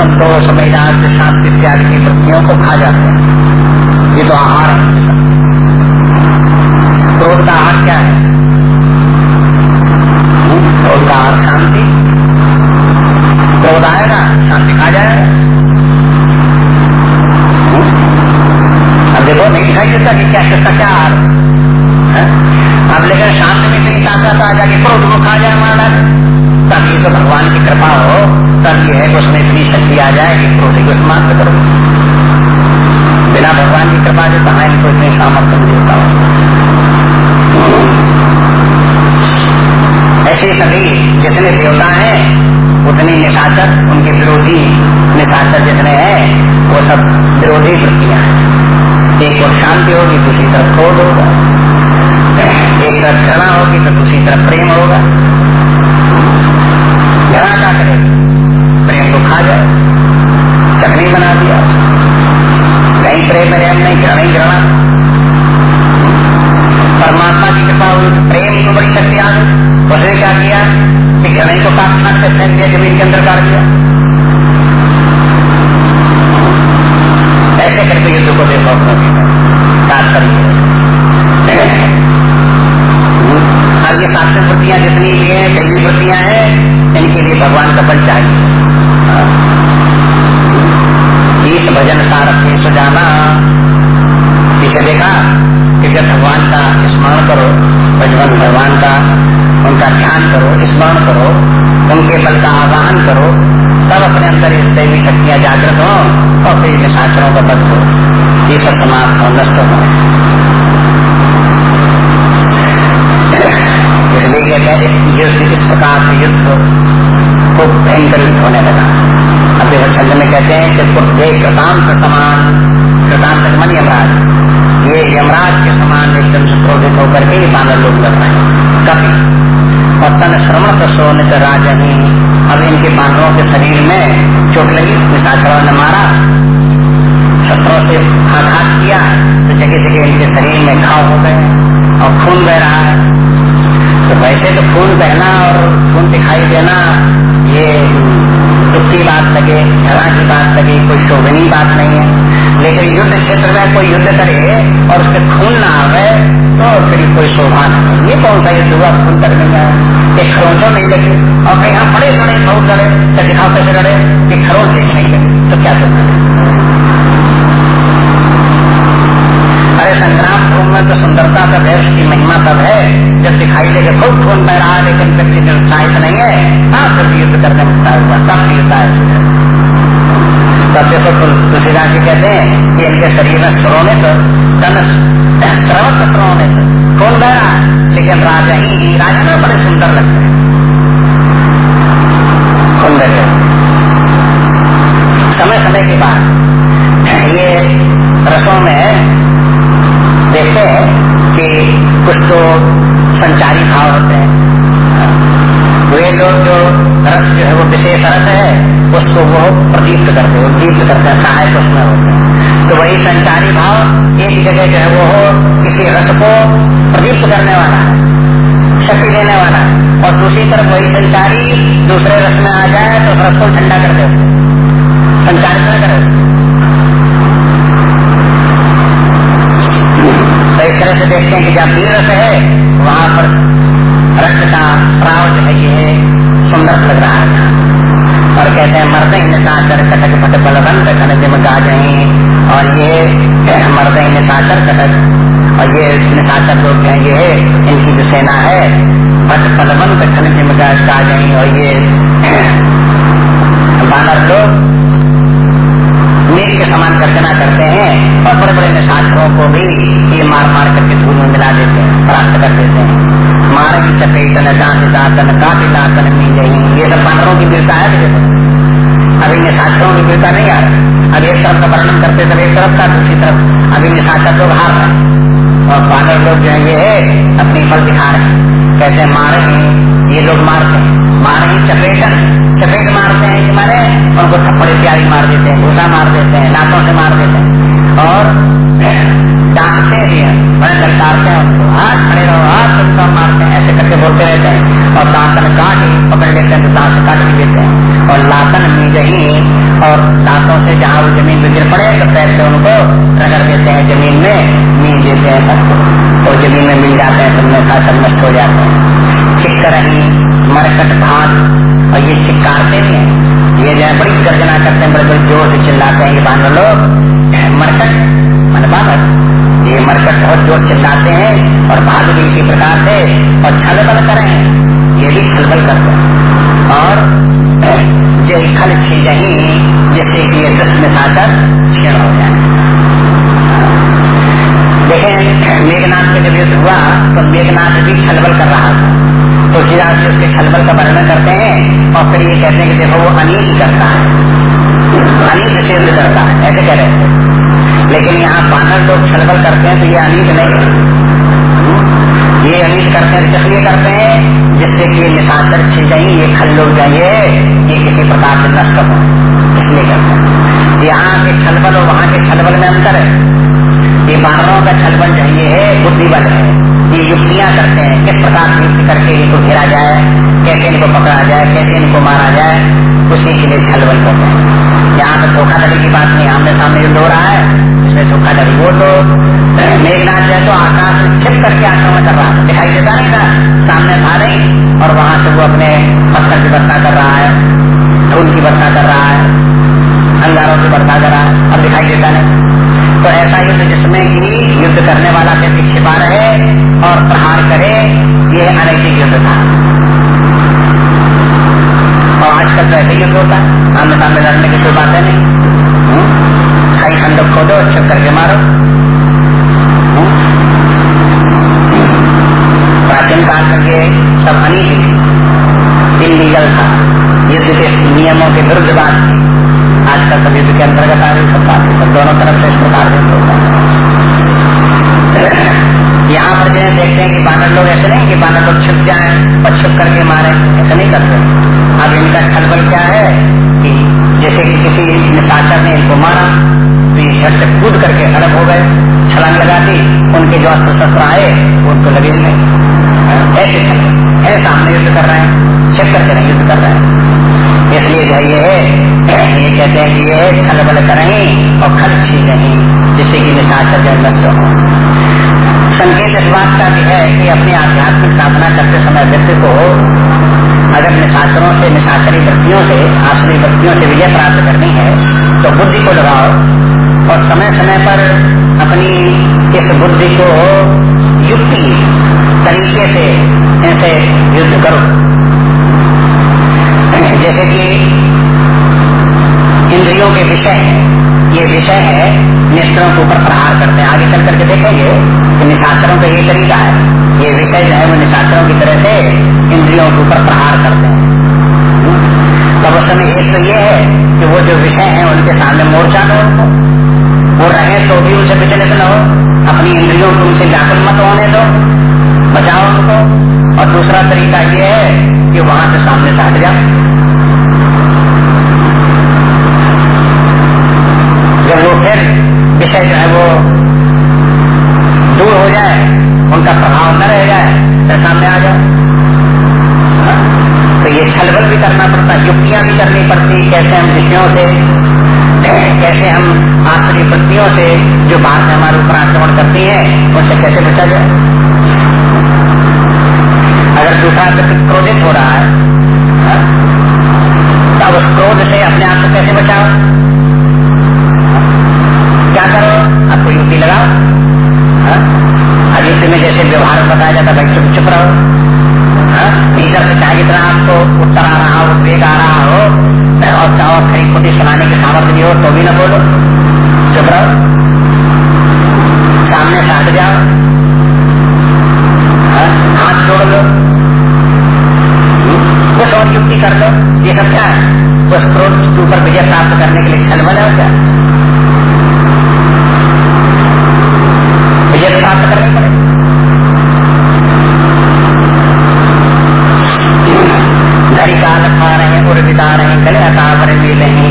संतोष वैराग्य शांति इत्यादि की वृत्तियों को खा जाते हैं। ये तो आहार है। क्रोध का आहार क्या है? क्रोध का आहार शांति। क्रोध आएगा, शांति खा जाएगा। देखो, नहीं दिखाई देता कि क्या, किसका क्या आहार है। अब लेकिन शांति में इतनी ताकत आ जाए क्रोध को खा जाए हमारा। ये तो भगवान की कृपा हो, तब ये है कि उसमें इतनी शक्ति आ जाए कि क्रोधी को समाप्त करो। बिना भगवान की कृपा से कहा इनको इतने सामर्थ्य देता हो? ऐसे सभी जितने देवता हैं, उतने निशाचर, उनके विरोधी निशाचर जितने हैं, वो सब विरोधी वृत्तियाँ हैं। एक और शांति होगी, दूसरी तरफ़ क्रोध होगा। एक तरफ़ घृणा होगी तो दूसरी तरफ़ प्रेम होगा। घृणा क्या करेगी प्रेम को खा जाए। चटनी बना दिया। नहीं प्रेम प्रेम नहीं, घृणा ही घृणा। परमात्मा की कृपा हुई। प्रेम को बड़ी शक्ति आ गई उसने क्या किया? कि घृणा को काट काट से फेंक दिया, ज़मीन के अंदर काट दिया। ऐसे करके युद्ध को देखो काट कर अब ये शास्त्र वृत्तियाँ जितनी भी हैं कई वृत्तियाँ हैं, इनके लिए भगवान का बल चाहिए। गीत भजन सारथी सुजाना। इसे देखा कि जब भगवान का स्मरण करो भगवान भगवान का, उनका ध्यान करो, स्मरण करो, उनके बल का आवाहन करो, तब अपने अंदर इस दैवी शक्तियाँ जागृत हो और फिर इन शास्त्रों का बल हो ये सब समाप्त हो नष्ट हो। हैं युद्ध इस प्रकार से युद्ध खूब भयंकर होने लगा। अब देखो में कहते हैं कि कुर्दे कृतांत समान कृतांत मन यमराज। ये यमराज के समान एकदम क्रोधित होकर के बानर लोग लग रहे कभी। और तन श्रवण तो सोनित राजनी अब इनके बानरों के शरीर में चोट लगी निशाचरों ने मारा। शस्त्रों से आघात किया तो जगह जगह इनके शरीर में घाव हो गए और खून बह रहा है। तो वैसे तो खून बहना और खून दिखाई देना, ये दुख की बात लगे झगड़ा की बात लगे, कोई शोभनीय बात नहीं है। लेकिन युद्ध क्षेत्र में कोई युद्ध करे और उसके खून ना आवे तो फिर कोई शोभा नहीं ये कौन सा युद्ध हुआ? खून कर का एक खरोचो नहीं लगे। और कहीं हम बड़े बड़े बहुत लड़े तो दिखाओ कैसे लड़े? कि खरोच नहीं लगे तो क्या करना अरे संग्राम भूमि में तो सुंदरता तब है उसकी महिमा तब है, जब दिखाई देगा, खूब खून बह रहा है, लेकिन व्यक्ति जो उत्साहित नहीं है हाँ फिर युद्ध करने में उत्साह हुआ, तब मिलता है तब देखो तुलसीदास जी कहते हैं कि इनके शरीर में श्रोणित तन श्रवत श्रोणित खून बह रहा लेकिन राजा ही, राजा में बड़े सुंदर लगते हैं। खून बह समय समय के बाद ये रसों में हैं कि कुछ तो संचारी भाव होते हैं। वे लोग जो रस जो है वो विशेष रस है, उसको वो प्रदीप्त करते हैं, उद्दीप्त करते हैं, सहायक उसमें होते हैं। तो वही संचारी भाव एक जगह जो है वो हो, किसी रस को प्रदीप्त करने वाला है, शक्ति देने वाला है। और दूसरी तरफ़ वही संचारी दूसरे रस में आ जाए तो रस को ठंडा कर दे। संचारित न करे तो इस तरह से देखते हैं कि जब वीर रस है, वहाँ पर रक्त का प्राव जो है ये सुंदर लग रहा है। और कहते हैं, मर्द निशाचर कटक फट बलवंत खन जिम गाजही। और ये मर्द निशाचर कटक, और ये निशाचर लोग हैं, ये इनकी जो सेना है फट बलवंत खन जिम गाजही। और ये बानर लोग मीर के समान गर्जना करते हैं और बड़े बड़े निशाचरों को भी ये मार मार करके धूल में मिला देते हैं, प्राप्त कर देते हैं। मार की चपेट न दांत दातन काफ़ी दातन मी गई ये सब बानरों की वीरता है अभी निशाचरों की वीरता नहीं आ रही। अब एक तरफ़ का वर्णन करते थे एक तरफ़ का दूसरी तरफ़। अभी निशाचर लोग हार रहे और बानर लोग जो है अपनी बल दिखा रहे हैं। कैसे मारे ये लोग मारते हैं। मारे ही चपेटन चपेट मारते हैं कि मारे, उनको थप्पड़ इत्यादि मार देते हैं, घूसा मार देते हैं लातों से मार देते हैं। और डांटते भी हैं बड़े ललकारते हैं उनको हाथ खड़े रहो, हाथ तुमका मारते हैं, ऐसे करके बोलते रहते हैं। और दांतन काट ही पकड़ लेते हैं तो दांत काट भी देते हैं। और लातन मीजही और दांतों से जहाँ ज़मीन पे गिर पड़े तो पैर से उनको रगड़ देते हैं ज़मीन में, मीन देते हैं सबको तो ज़मीन में मिल जाते हैं सबने खा सब नष्ट हो जाते हैं। चिक्क रही, मरकट भाग और ये चिक्कारते भी हैं। ये जो है, बड़ी गर्जना करते हैं बड़े बड़े ज़ोर से चिल्लाते हैं, ये बानर लोग। मरकट, मन बानर। ये मरकट बहुत ज़ोर चिल्लाते हैं और भाग भी इसी प्रकार से और छल बल करें। ये भी छलबल करते हैं और जो खल छी जही, जिससे कि ये दस में खाकर क्षीण हो जाए। देखें मेघनाथ के जब युद्ध हुआ तो मेघनाथ भी छलबल कर रहा था। तो तुलसीदास जी उसके छलबल का वर्णन करते हैं और फिर ये कहते हैं कि देखो, वो अनिल करता है। अनिल से करता है। ऐसे कह रहे थे लेकिन यहाँ बानर लोग छलबल करते हैं तो ये अनिल नहीं। ये अनिल करते हैं किस लिए करते हैं, जिससे कि निशाचर छिजाई ये खल लोग जाइए ये किसी प्रकार से नष्ट हो। इसलिए करते हैं। यहाँ के छलबल और वहाँ के छलबल में अंतर है। ये बानरों का छलबल चाहिए है बुद्धि बल है। ये युक्तियाँ करते हैं, किस प्रकार से युक्त करके इनको घेरा जाए, कैसे इनको पकड़ा जाए, कैसे इनको मारा जाए, उसी के लिए छलबल करते हैं। यहाँ पे धोखाधड़ी की बात नहीं आमने सामने युद्ध हो रहा है इसमें धोखाधड़ी वो तो मेघनाथ जो है तो आकाश में छिप करके आक्रमण कर रहा दिखाई देता नहीं था। सामने था नहीं, और वहाँ से वो अपने पत्थर की वर्षा कर रहा है, धूल की वर्षा कर रहा है, अंगारों की वर्षा कर रहा है अब दिखाई देता नहीं। तो ऐसा युद्ध जिसमें कि युद्ध करने वाला व्यक्ति छिपा रहे और प्रहार करे, ये अनैतिक युद्ध था। और आजकल तो ऐसे युद्ध होता है। आमने सामने लड़ने की कोई बात है नहीं। खाई खंडक खोदो चक्कर करके मारो। प्राचीन काल में ये सब अनिल इलीगल था। युद्ध के नियमों के विरुद्ध बात थी आजकल सब युद्ध के अंतर्गत आ रही सब बात सब दोनों तरफ़ से इस प्रकार यहाँ पर जो देखते हैं कि बानर लोग ऐसे नहीं कि बानर लोग छुप जाए और छुप करके मारे, ऐसा नहीं करते। अब इनका खलबल क्या है कि जैसे कि किसी निशाचर ने इनको मारा तो ये झट से कूद करके अलग हो गए, छलांग लगा दी, उनके जो अस्त्र शस्त्र आए उनको लगे नहीं। ऐसे है सामने युद्ध कर रहे हैं, छिप करके नहीं युद्ध कर रहे हैं। इसलिए जो ये है, ये कहते हैं कि ये खल बल करें और खल छी नहीं जिससे कि निशाचर जो हो। संकेत इस बात का भी है कि अपनी आध्यात्मिक साधना करते समय व्यक्ति को अगर निशाचरों से, निशाचरी वृत्तियों से आश्रय वृत्तियों से विजय प्राप्त करनी है तो बुद्धि को लगाओ और समय समय पर अपनी इस बुद्धि को युक्ति तरीके से इनसे युद्ध करो। जैसे कि इंद्रियों के विषय ये विषय है निष्ठरों के ऊपर प्रहार करते हैं। आगे चल करके देखेंगे कि निशाचरों का ये तरीका है। ये विषय जो है वो निशाचरों की तरह से इंद्रियों के ऊपर प्रहार करते हैं। तब उस समय एक तो ये है कि वो जो विषय है उनके सामने मोर्चा लो उनको। वो रहे तो भी उनसे विचलित न हो। अपनी इंद्रियों को उनसे व्याकुल मत होने दो। बचाओ उनको। और दूसरा तरीका ये है कि वहाँ से सामने से हट जाओ। जब वो फिर विषय जो है वो जाए, उनका प्रभाव न रह जाए, फिर सामने आ जाओ। तो ये छलबल भी करना पड़ता, युक्तियाँ भी करनी पड़ती, कैसे हम विषयों से, कैसे हम आश्रय वृत्तियों से जो बात में हमारे ऊपर आक्रमण करती है, उनसे कैसे बचा जाए? अगर दूसरा व्यक्ति क्रोधित हो रहा है तो अब उस क्रोध से अपने आप को कैसे बचाओ? क्या करो? आपको युक्ति लगाओ। अजित में जैसे व्यवहार बताया जाता भाई चुप चुप रहो। भीतर से चाहे जितना आपको उत्तर आ रहा हो उद्वेग आ रहा हो और चाहो खरी खुदी सुनाने की सामर्थ्य भी हो तो भी न बोलो। चुप रहो। सामने से जाओ। हाथ जोड़ लो। कुछ और युक्ति कर लो। ये सब क्या है? उस क्रोध के ऊपर विजय प्राप्त करने के लिए छलबल है क्या विजय प्राप्त करनी पड़ेगी घड़ी काल खा रहे हैं उड़ बिता रहे हैं गले अकाबर मिले हैं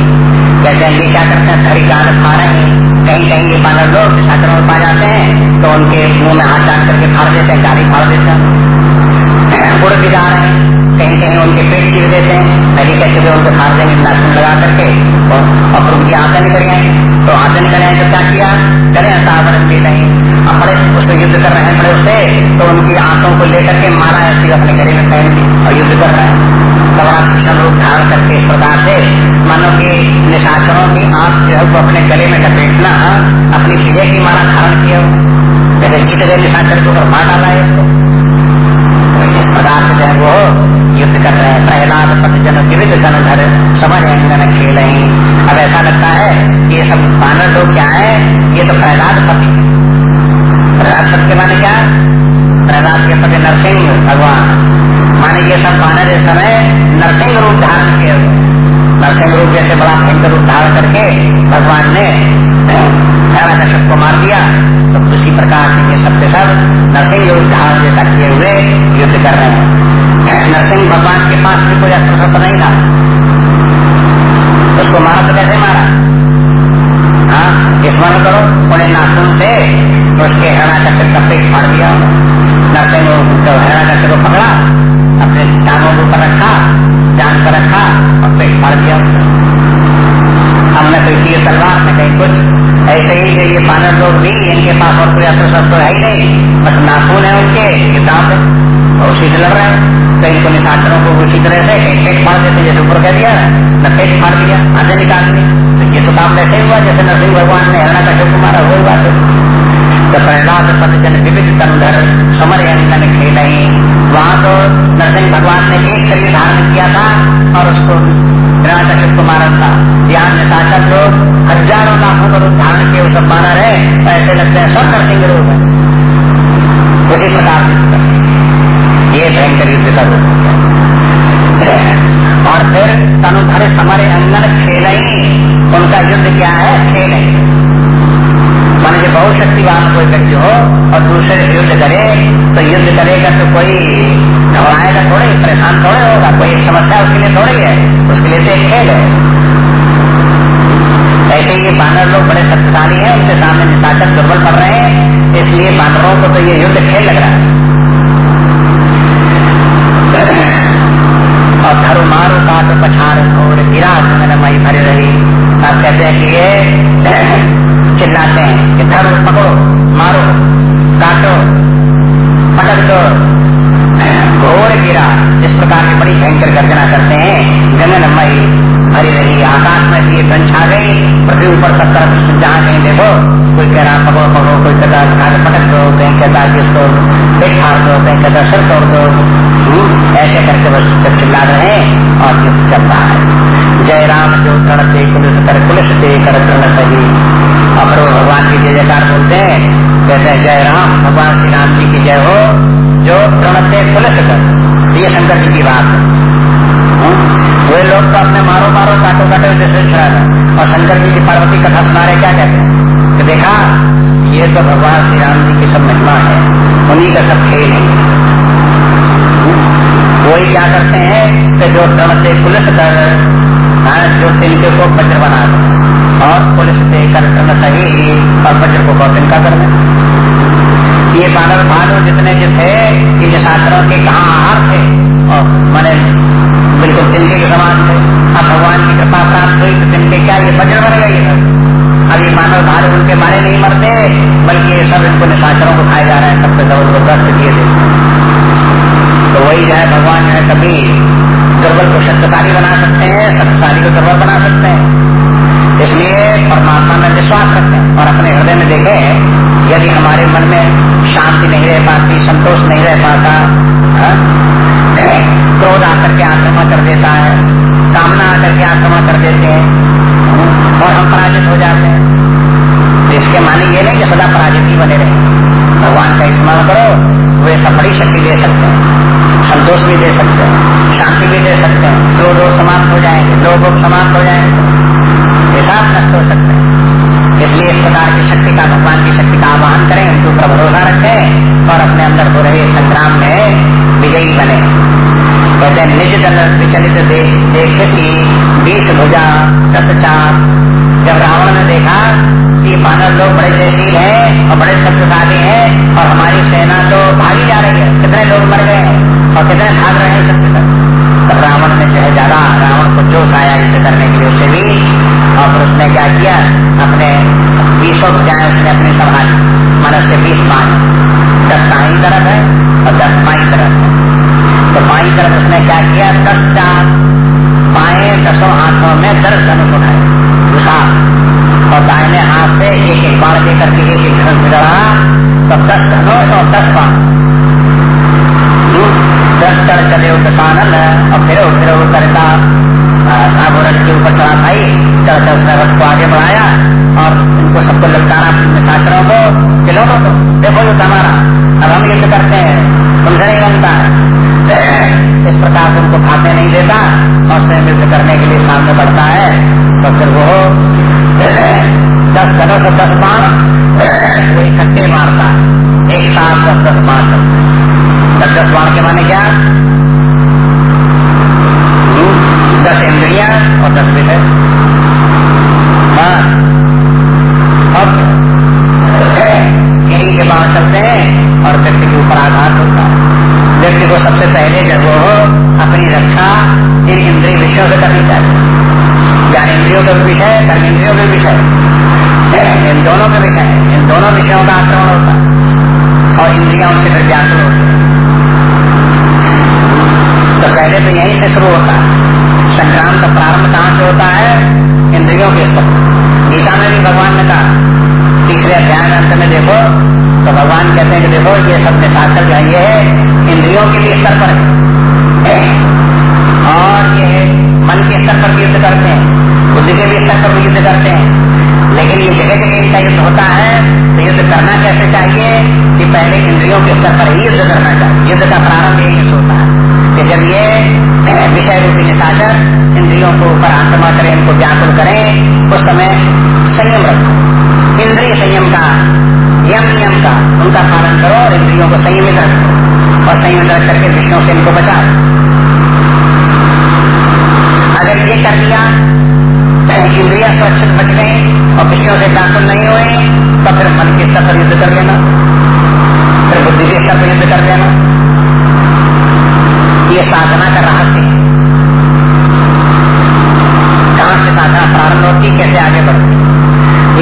कहते घड़ी काल खा रहे हैं। कहीं कहीं ये बानर लोग छात्रों में पा जाते हैं तो उनके मुँह में हाथ डाल करके फाड़ देते हैं गाड़ी फाड़ देते हैं। उड़ भी जा रहे हैं। कहीं कहीं उनके पेट चीर देते हैं। पहले कैसे थे, उनके फाड़ देंगे नाखून लगा करके। और फिर उनकी आँखें निकल गई तो आँखें निकल गए तो क्या किया? चले सावरण भी नहीं। अब बड़े उससे युद्ध कर रहे हैं बड़े उससे तो उनकी आँखों को लेकर के मारा ऐसे अपने गले में पहन और युद्ध कर रहे हैं। कृष्ण रूप धारण करके इस प्रकार से मानो की निशाचरों की आँख जो है वो अपने गले में लपेटना, अपनी विजय की माना धारण किया जैसे जीत गए निशाचर को मार डाला है इस प्रकार से जो है वो युद्ध कर रहे हैं। प्रहलाद पथ जन विविध जन धर समझ अंगन खेल अब ऐसा लगता है कि ये सब बानर लोग क्या है? ये तो प्रहलाद पति। प्रहलाद पति के माने क्या? प्रहलाद के पति नरसिंह भगवान। माने ये सब बानर इस समय नरसिंह रूप धारण किए नरसिंह रूप जैसे बड़ा भयंकर रूप धारण करके भगवान ने सारा कश्यप को मार दिया। तो उसी प्रकार से ये सब के सब नरसिंह रूप धारण जैसा किए हुए युद्ध कर रहे हैं। नरसिंह भगवान के पास भी कोई अस्त्र शस्त्र नहीं था। उसको मारा तो कैसे मारा? हाँ स्मरण करो उन्हें नाखून से उसके हरा चक्र का पेट फाड़ दिया। नरसिंह हरा चक्र को पकड़ा, अपने टांगों के रखा जान पर रखा और पेट फाड़ दिया हमने कोई तीर तलवार में कहीं कुछ ऐसे ही जो ये बानर लोग भी, इनके पास और कोई अस्त्र शस्त्र है ही नहीं, बस नाखून है उनके दांत और उसी से लग रहे हैं। तो इनको निशाचरों को उसी तरह से कहीं पेट फाड़ देते, जैसे ऊपर कह दिया, न पेट फाड़ दिया आधे निकाल दिए तो ये तो काम वैसे हुआ, जैसे नरसिंह भगवान ने हरणा का मारा, वही बात है। तो प्रहलाद पद जन विविध कंधर समर अंगन खेल वहाँ तो नरसिंह भगवान ने एक शरीर धारण किया था और उसको हिरणाकश्यप को मारा था। यहाँ निशाचक लोग हज़ारों लाखों का रूप धारण किए सब मारा रहे तो ऐसे लगते हैं सब नरसिंह रूप है। उसी प्रकार ये भयंकर युद्ध का रूप और फिर तनुधर समर अंगन खेल ही उनका युद्ध क्या है? खेल मान लीजिए बहुत शक्तिवान कोई व्यक्ति हो और दूसरे युद्ध करे तो युद्ध करेगा तो कोई घबराएगा थोड़े, परेशान थोड़े होगा, कोई समस्या उसके लिए थोड़ी है, उसके लिए तो एक खेल है। ऐसे ये बानर लोग बड़े शक्तिशाली हैं, उनके सामने निशाचक दुर्बल पड़ रहे हैं, इसलिए बानरों को तो ये युद्ध खेल लग रहा है। और धरु मारो काट पछाड़ और गिरा मई भरे रही। आप कहते हैं कि ये चिल्लाते हैं कि धरो पकड़ो मारो काटो पटक दो। घोर गिरा इस प्रकार की बड़ी भयंकर गर्जना करते हैं गगन मई भरी रही आकाश में भी ये छा गई पृथ्वी ऊपर सब तरफ़ जहाँ कहीं देखो कोई कह रहा पकड़ो पकड़ो कोई कहता है पटक दो कहीं कहता है इसको पेट फाड़ दो कहीं कहता सिर तोड़ दो। हम्म, ऐसे करके बस चिल्ला रहे हैं और चल रहा है जय राम जो तड़ते पुलिस कर पुलिस से कर। सही और भगवान की जय जयकार बोलते हैं, कहते हैं जय राम भगवान श्री राम जी की जय हो, जो प्रणते पुलिस कर ये शंकर जी की बात है? वे लोग तो अपने मारो मारो काटो काटो जैसे और शंकर जी की पार्वती कथा सुना रहे क्या कहते हैं? देखा, ये तो भगवान श्री राम जी की सब महिमा है, उन्हीं का सब खेल है? वही क्या करते हैं कि जो से पुलिस कर हाँ, जो तिनके को वज्र बना दो। और पुलिस से कर करना सही और वज्र को कौतन का करना ये बानर भालू जितने जो थे ये छात्रों के कहा आहार थे? और मैंने बिल्कुल तिनके के समान थे। अब भगवान की कृपा प्राप्त हुई तो तिनके क्या ये वज्र बन गए अब ये मानव भालू उनके मारे नहीं मरते बल्कि ये सब इनको निशाचरों को खाए जा रहे हैं। सबसे ज़बरदस्त दिए थे। तो वही जो है भगवान जो है कभी दुर्बल को शक्तिशाली बना सकते हैं शक्तिशाली को दुर्बल बना सकते हैं। इसलिए परमात्मा में विश्वास करते हैं और अपने हृदय में देखे यदि हमारे मन में शांति नहीं रह पाती संतोष नहीं रह पाता हाँ, क्रोध आकर के आक्रमण कर देता है कामना आकर के आक्रमण कर देते हैं और हम पराजित हो जाते हैं। तो इसके माने ये नहीं कि सदा पराजित ही बने रहे। भगवान का स्मरण करो वे सब बड़ी शक्ति दे सकते हैं संतोष भी दे सकते हैं शांति भी दे सकते हैं क्रोध समाप्त हो जाएँगे लोग समाप्त हो जाएँगे। हिसाब नष्ट हो सकते हैं। इसलिए इस प्रकार की शक्ति का भगवान की शक्ति का आह्वान करें, उनके ऊपर भरोसा रखें और अपने अंदर हो रहे संग्राम में विजयी बने। कहते हैं, निज दल विचलित देख की बीस भुजा दस जब रावण ने देखा कि मानव लोग बड़े जयशील हैं और बड़े शक्तिशाली हैं और हमारी सेना तो भागी जा रही है, कितने लोग मर गए हैं और कितने भाग रहे हैं शक्ति तब रावण ने जो है ज़्यादा रावण को जोश आया युद्ध करने के लिए उसे भी, और फिर उसने क्या किया? अपने बीसों जाए उसने अपनी सभा मानस से बीस मान दस पाई तरफ़ है और दस पाई तरफ़ तो पाई तरफ़ उसने क्या किया? दस चार पाए दसों हाथों में दर्द धनुष उठाए। घुसा और दाहिने हाथ से एक एक बाढ़ देकर के एक एक धन गिरा तो दस धनुष और दस बाढ़ दस कर चले दशानंद और फिर फिर करता साबो रथ के ऊपर चढ़ा भाई चढ़ चढ़ को आगे बढ़ाया और उनको सबको ललकारा छात्रों को खिलो तो देखो युद्ध हमारा अब हम युद्ध करते हैं तुमसे नहीं बनता है इस प्रकार से उनको खाते नहीं देता और स्वयं युद्ध करने के लिए सामने बढ़ता है तो फिर वो दस धनों से दस बाण वो इकट्ठे मारता एक साथ दस दस बाण दस दस बाण के माने क्या दस इंद्रिया और दस विषय हाँ अब यही के बाहर चलते हैं और व्यक्ति के ऊपर आघात होता है व्यक्ति को सबसे पहले जब वो अपनी रक्षा इन इंद्रिय विषयों से करनी चाहिए ज्ञान इंद्रियों के विषय कर्म इंद्रियों के विषय इन दोनों के विषय है। इन दोनों विषयों का आक्रमण होता है और इंद्रिया उनसे फिर व्याकुल होती तो पहले तो यहीं से शुरू होता है। संग्राम का प्रारंभ कहाँ से होता है? इंद्रियों के स्तर गीता में भी भगवान ने कहा, तीसरे अध्याय अंत में देखो तो भगवान कहते हैं कि देखो, ये सब निशाचर जो ये है इंद्रियों के लिए स्तर पर और ये मन के स्तर पर युद्ध करते हैं। बुद्धि के भी स्तर पर युद्ध करते हैं। लेकिन ये जगह जगह इनका युद्ध होता है तो युद्ध करना कैसे चाहिए? कि पहले इंद्रियों के स्तर पर ही युद्ध करना चाहिए। युद्ध का प्रारंभ यही होता है। कि जब ये विषय रूपी निशाचर इंद्रियों को ऊपर आक्रमण करें इनको व्याकुल करें, उस समय संयम रखो। इंद्रिय संयम का, यम नियम का, उनका पालन करो और इंद्रियों को संयमित रखो। और संयमित रख करके विषयों से इनको बचाओ। अगर ये कर दिया इंद्रिया सुरक्षित बच गई और विषयों से व्याकुल नहीं हुए तो फिर मन के पर युद्ध कर लेना। फिर बुद्धि के पर युद्ध कर लेना। ये साधना का रहस्य है। कहाँ से साधना प्रारंभ होती कैसे आगे बढ़ती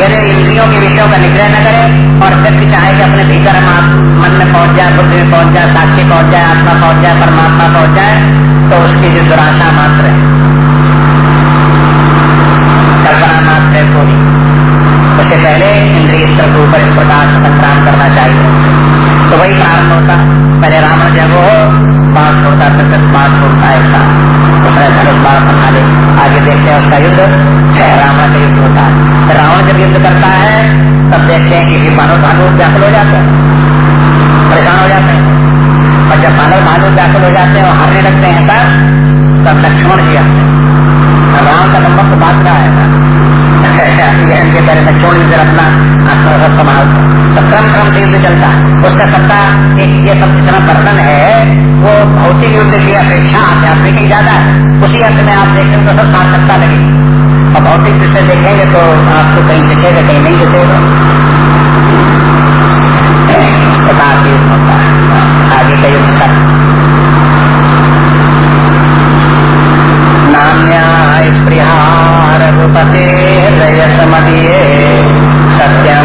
यदि इंद्रियों के विषयों का निग्रह न करे और व्यक्ति चाहे कि अपने भीतर मन में पहुँच जाए, बुद्धि में पहुँच जाए, साक्षी पहुँच जाए, आत्मा पहुँच जाए, परमात्मा पहुँच जाए तो उसकी जो दुराशा मात्र है कल्पना मात्र है पूरी उससे पहले इंद्रिय स्तर के ऊपर इस प्रकार से संक्राम करना चाहिए। तो वही प्रारंभ होता। पहले रावण जब वो बाढ़ छोड़ता फिर दस बाढ़ छोड़ता है ऐसा उसने धनुष बाढ़ बना ले। आगे देखते हैं उसका युद्ध। रावण का युद्ध होता। है रावण जब युद्ध करता है, तब देखते हैं कि मानव भालू व्याकुल हो जाते हैं। परेशान हो जाते हैं। और जब मानव भालू व्याकुल हो जाते हैं और हारने लगते हैं तब तब लक्ष्मण जी आते हैं। राम का नंबर तो बात रहा है। कैसे आती है इनके पहले बच्चों ने जरा अपना संभाल तो क्रम क्रम से युद्ध चलता उसका सबका ये सब जितना वर्णन है, वो भौतिक युद्ध की अपेक्षा आध्यात्मिक ही ज़्यादा उसी अर्थ में आप देखें तो सब सार्थकता लगेगी और भौतिक दृष्टि देखेंगे तो आपको कहीं दिखेगा, कहीं नहीं दिखेगा। तो आगे का युद्ध कर नान्या स्प्रिया रघुपते हृदय समदीये सत्य